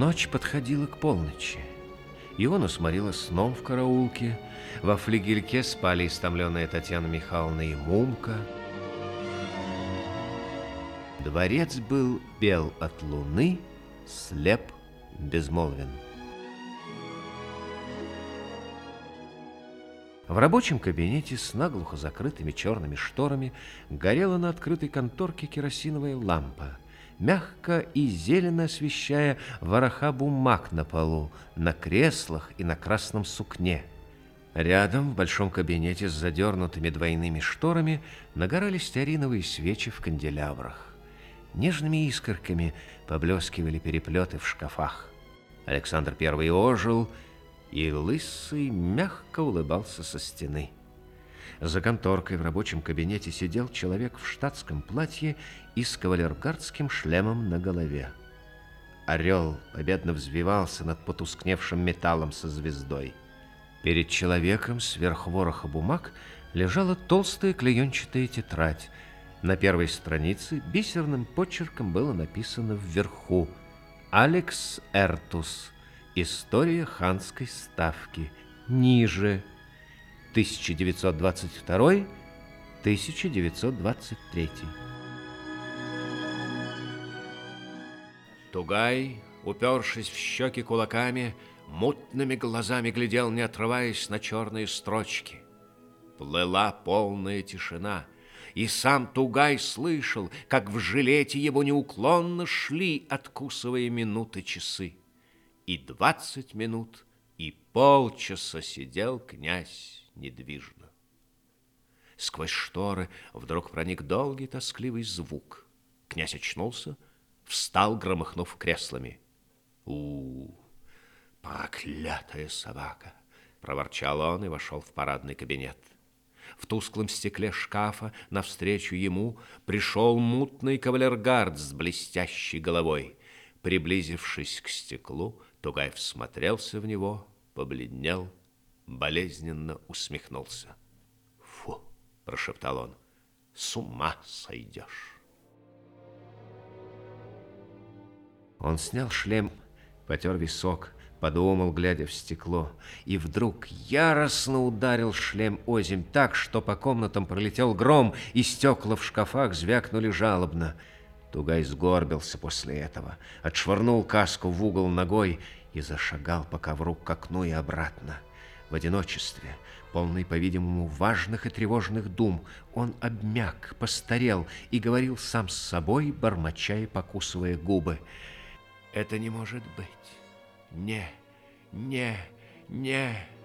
Ночь подходила к полночи. Иона сморила сном в караулке. Во флигельке спали истомленная Татьяна Михайловна и Мумка. Дворец был бел от луны, слеп, безмолвен. В рабочем кабинете с наглухо закрытыми черными шторами горела на открытой конторке керосиновая лампа, мягко и зелено освещая вороха бумаг на полу, на креслах и на красном сукне. Рядом, в большом кабинете с задернутыми двойными шторами, нагорали стеариновые свечи в канделябрах. Нежными искорками поблескивали переплеты в шкафах. Александр Первый ожил и лысый мягко улыбался со стены. За конторкой в рабочем кабинете сидел человек в штатском платье и с кавалергардским шлемом на голове. Орел победно взвивался над потускневшим металлом со звездой. Перед человеком сверх вороха бумаг лежала толстая клеенчатая тетрадь. На первой странице бисерным почерком было написано вверху «Алекс Эртус», История ханской ставки. Ниже. 1922-1923. Тугай, упершись в щеки кулаками, мутными глазами глядел, не отрываясь на черные строчки. Плыла полная тишина, и сам Тугай слышал, как в жилете его неуклонно шли, откусывая минуты часы и двадцать минут, и полчаса сидел князь недвижно. Сквозь шторы вдруг проник долгий тоскливый звук. Князь очнулся, встал, громыхнув креслами. у, -у проклятая собака! Проворчал он и вошел в парадный кабинет. В тусклом стекле шкафа навстречу ему пришел мутный кавалергард с блестящей головой. Приблизившись к стеклу, Тугай всмотрелся в него, побледнел, болезненно усмехнулся. «Фу!» – прошептал он. «С ума сойдешь!» Он снял шлем, потер висок, подумал, глядя в стекло, и вдруг яростно ударил шлем озимь так, что по комнатам пролетел гром, и стекла в шкафах звякнули жалобно – Тугай сгорбился после этого, отшвырнул каску в угол ногой и зашагал по ковру к окну и обратно. В одиночестве, полный, по-видимому, важных и тревожных дум, он обмяк, постарел и говорил сам с собой, бормоча и покусывая губы. «Это не может быть! Не, не, не!»